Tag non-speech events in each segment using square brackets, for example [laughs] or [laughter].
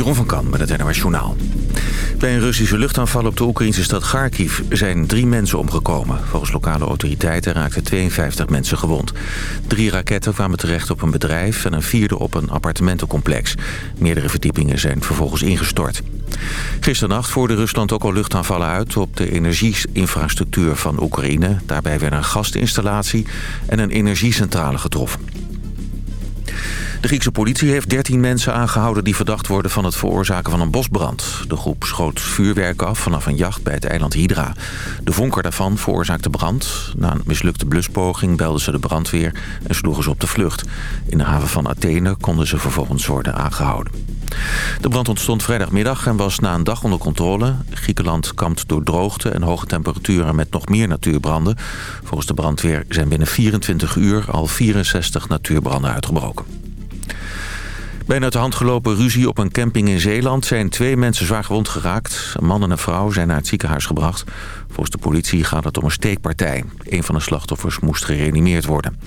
Jeroen van Kan met het NOS Journaal. Bij een Russische luchtaanval op de Oekraïnse stad Kharkiv zijn drie mensen omgekomen. Volgens lokale autoriteiten raakten 52 mensen gewond. Drie raketten kwamen terecht op een bedrijf en een vierde op een appartementencomplex. Meerdere verdiepingen zijn vervolgens ingestort. Gisternacht voerde Rusland ook al luchtaanvallen uit op de energieinfrastructuur van Oekraïne. Daarbij werden een gasinstallatie en een energiecentrale getroffen. De Griekse politie heeft 13 mensen aangehouden die verdacht worden van het veroorzaken van een bosbrand. De groep schoot vuurwerk af vanaf een jacht bij het eiland Hydra. De vonker daarvan veroorzaakte brand. Na een mislukte bluspoging belden ze de brandweer en sloegen ze op de vlucht. In de haven van Athene konden ze vervolgens worden aangehouden. De brand ontstond vrijdagmiddag en was na een dag onder controle. Griekenland kampt door droogte en hoge temperaturen met nog meer natuurbranden. Volgens de brandweer zijn binnen 24 uur al 64 natuurbranden uitgebroken. Bij een uit de hand gelopen ruzie op een camping in Zeeland zijn twee mensen zwaar gewond geraakt. Een man en een vrouw zijn naar het ziekenhuis gebracht. Volgens de politie gaat het om een steekpartij. Een van de slachtoffers moest gereanimeerd worden.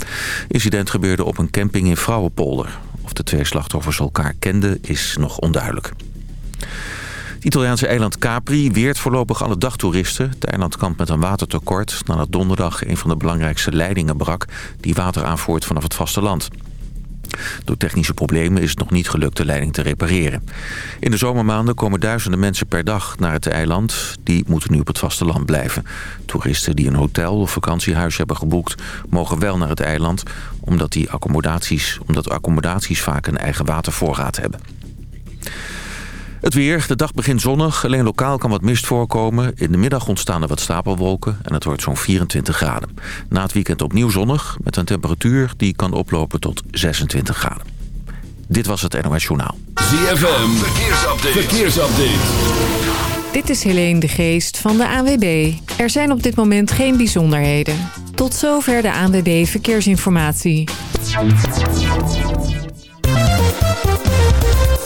Incident gebeurde op een camping in Vrouwenpolder. Of de twee slachtoffers elkaar kenden is nog onduidelijk. Het Italiaanse eiland Capri weert voorlopig alle dagtoeristen. Het eiland kampt met een watertekort nadat donderdag een van de belangrijkste leidingen brak... die water aanvoert vanaf het vasteland. Door technische problemen is het nog niet gelukt de leiding te repareren. In de zomermaanden komen duizenden mensen per dag naar het eiland. Die moeten nu op het vasteland blijven. Toeristen die een hotel of vakantiehuis hebben geboekt... mogen wel naar het eiland, omdat, die accommodaties, omdat accommodaties vaak een eigen watervoorraad hebben. Het weer. De dag begint zonnig. Alleen lokaal kan wat mist voorkomen. In de middag ontstaan er wat stapelwolken en het wordt zo'n 24 graden. Na het weekend opnieuw zonnig met een temperatuur die kan oplopen tot 26 graden. Dit was het NOS Journaal. ZFM. Verkeersupdate. Verkeersupdate. Dit is Helene de Geest van de ANWB. Er zijn op dit moment geen bijzonderheden. Tot zover de ANWB Verkeersinformatie.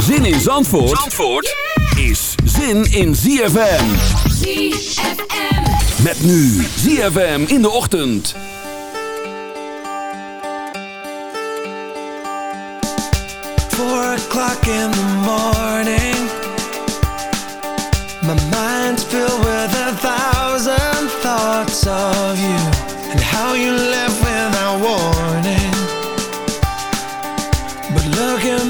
Zin in Zandvoort, Zandvoort is zin in ZFM. ZFM. Met nu ZFM in de ochtend. Four o'clock in the morning. My mind's filled with a thousand thoughts of you. And how you left without warning.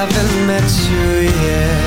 haven't met you yet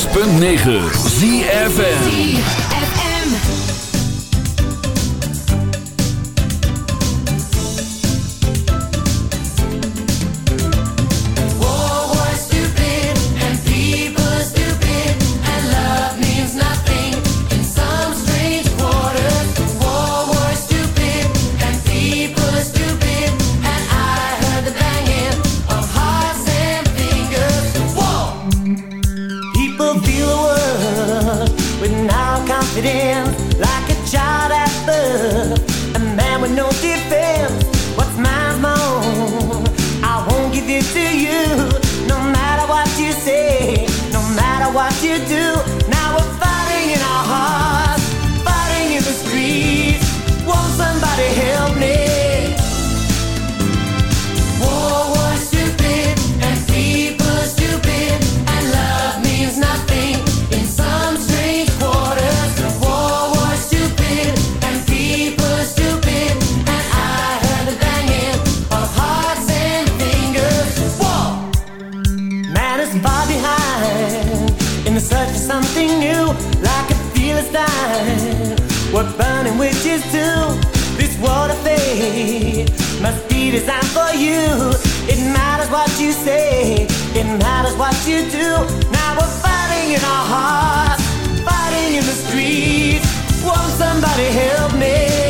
106.9 ZFN what you say, it matters what you do. Now we're fighting in our hearts, fighting in the streets. Won't somebody help me?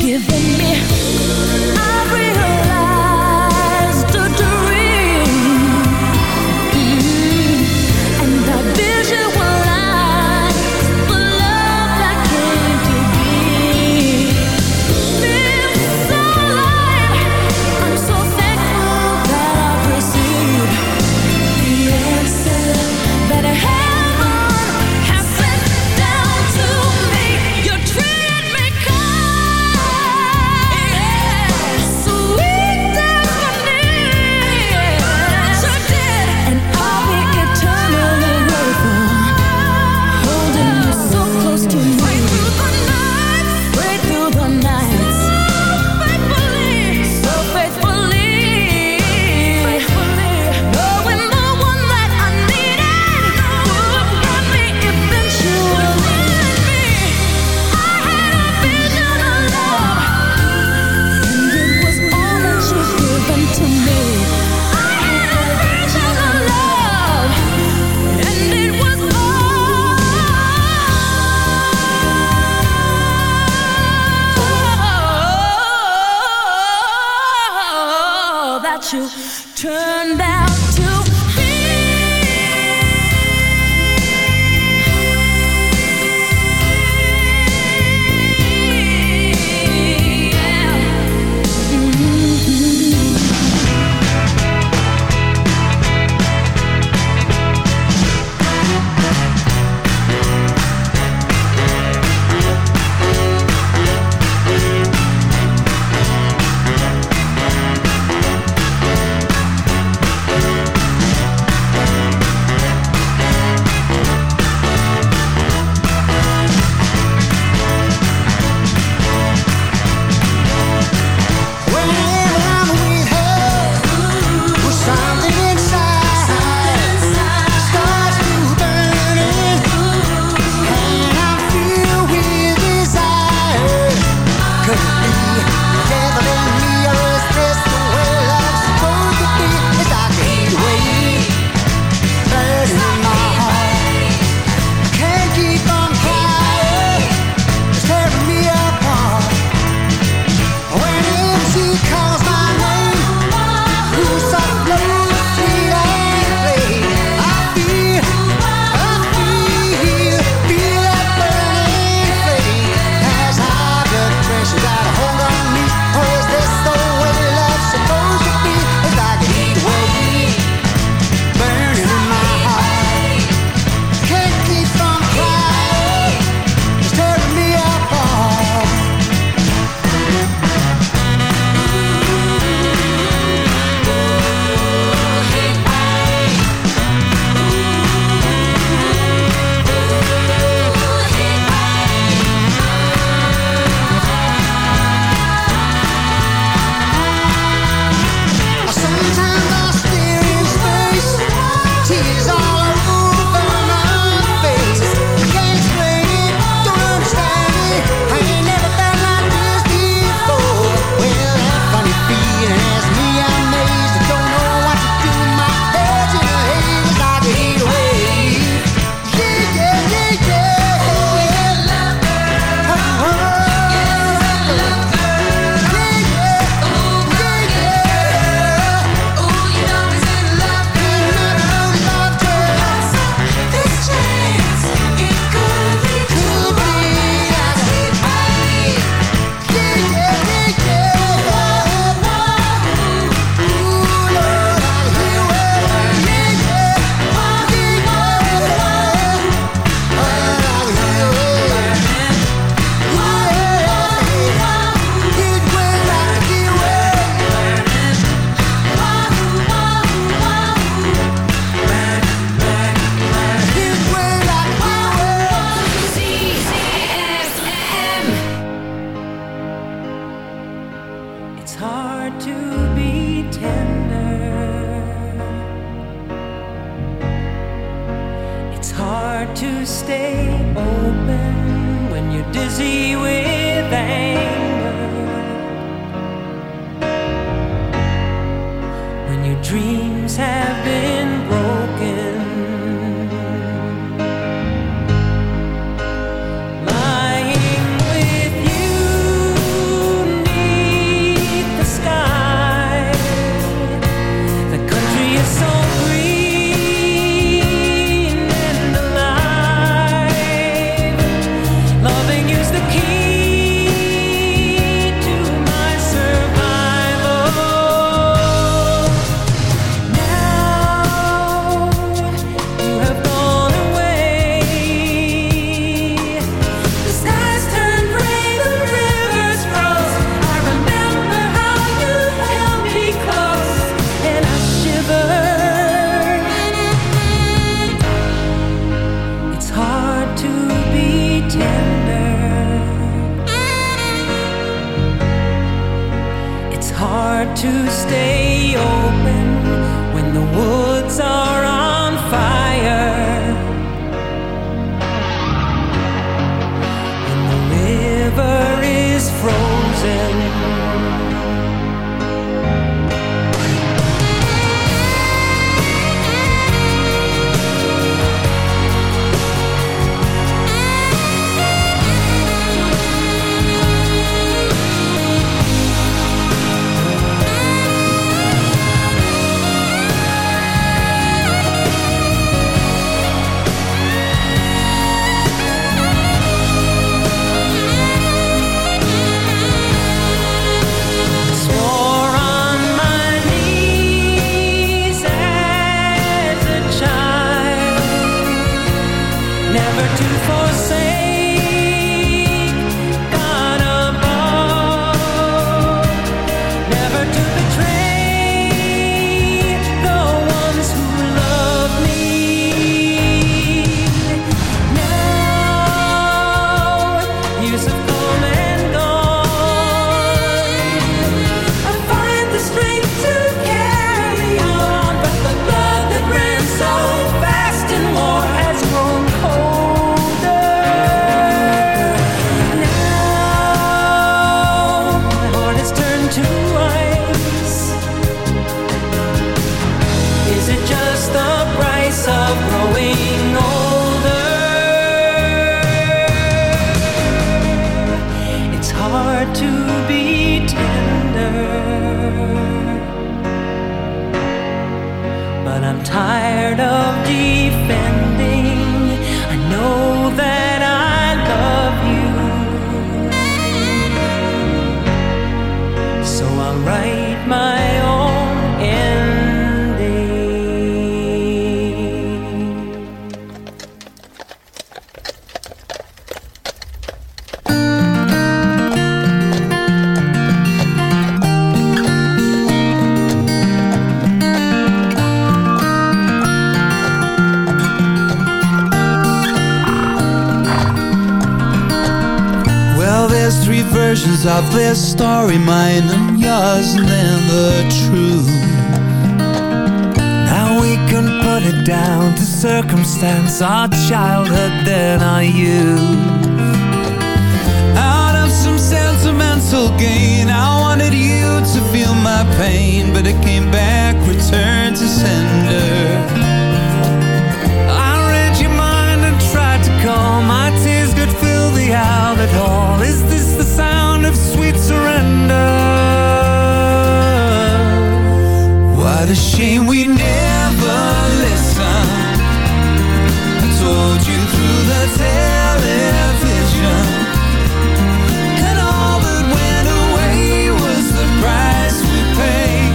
giving me. I've to stay open when you're dizzy with. Story, mine and yours, and then the truth. Now we can put it down to circumstance, our childhood, then our youth. Out of some sentimental gain, I wanted you to feel my pain, but it came back, returned to sender. I read your mind and tried to calm my tears could fill the outlet hall. Is this What a shame we never listened. I told you through the television. And all that went away was the price we paid.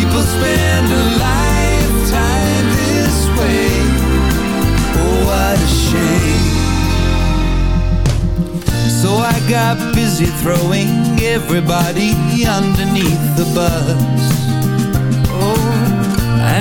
People spend a lifetime this way. Oh, what a shame. So I got busy throwing everybody underneath the bus.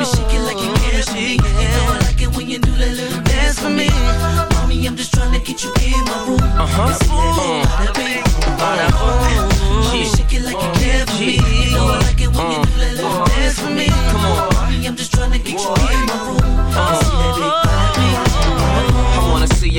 Mommy, shake it like you care for me. You know I like it when you do that little dance for me. Mommy, I'm just trying to get you in my room. Uh huh. Mommy, shake it like you care for me. You know I like it when you do that little dance for me. Come on. Mommy, I'm just trying to get you in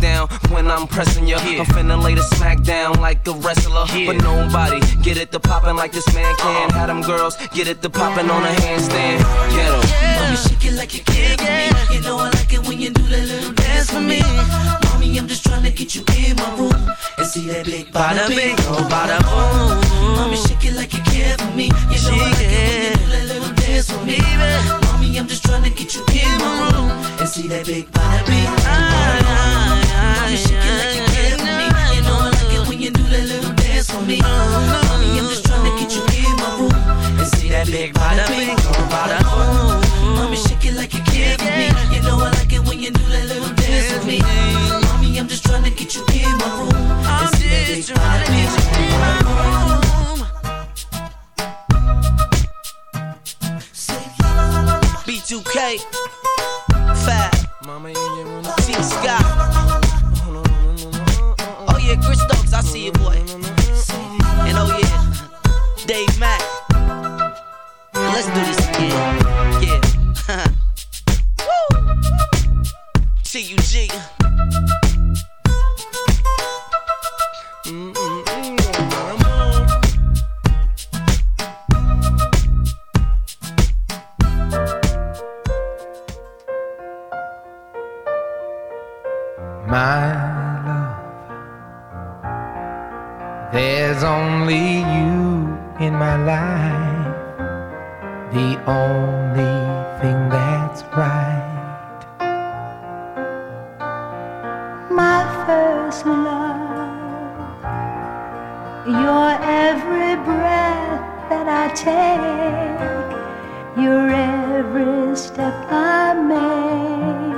down when I'm pressing you. I'm finna lay the smack down like a wrestler. But nobody get it to poppin' like this man can. Uh-uh. Have them girls get it to poppin' on a handstand. Get 'em. Mommy, shake it like you care for me. You know I like it when you do that little dance for me. Mommy, I'm just trying to get you in my room and see that big bada bing, oh bada boom. Mommy, shake it like you care for me. You know I like it when you do that little dance for me. Mommy, I'm just trying to get you in my room and see that big bada bing, oh ah. Me. Mommy, I'm just trying to get you in my room and see that big bada bing, oh bada boom. Mommy, shake it like you care for me. You know I like it when you do that little dance with me. Mommy, I'm just trying to get you in my room and see that big bada bing, oh bada boom. B2K, Fab, T Scott. Oh yeah, Chris Stokes, I see you, boy. Dave Mack. Let's do this again. Yeah. [laughs] T-U-G. my love. There's only you in my life, the only thing that's right. my first love. Your every breath that I take, your every step I make.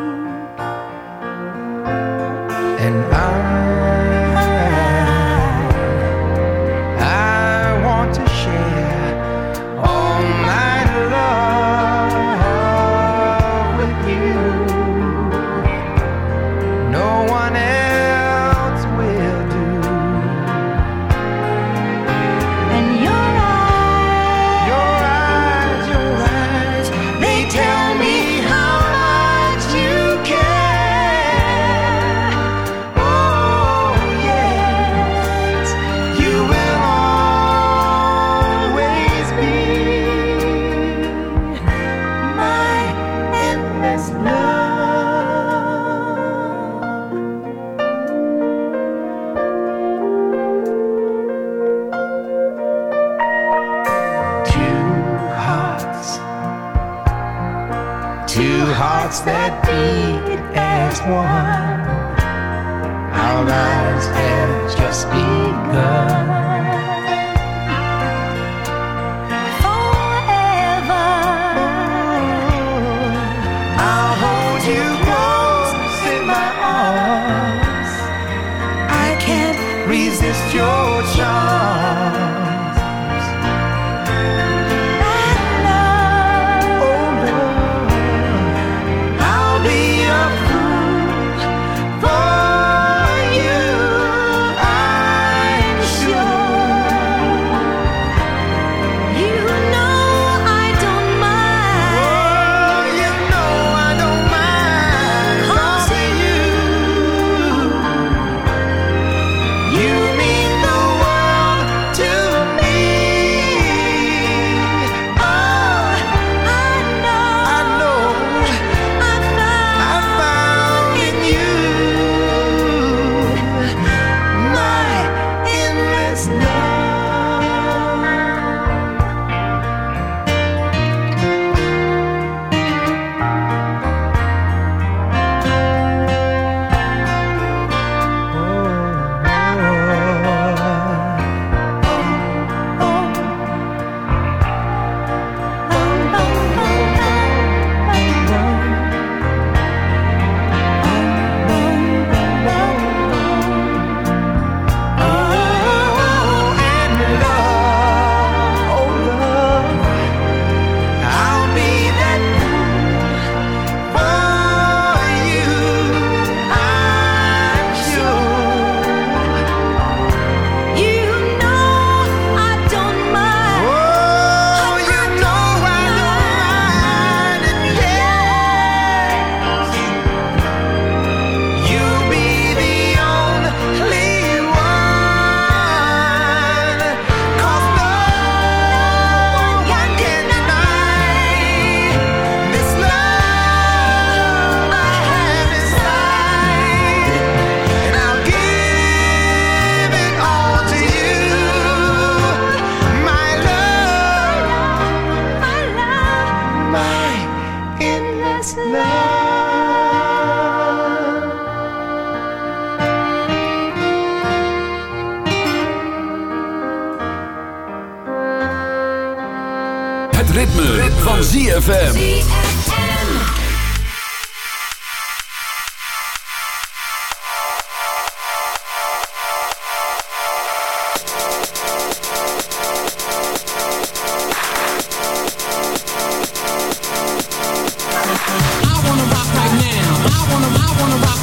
I